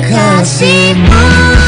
kasihmu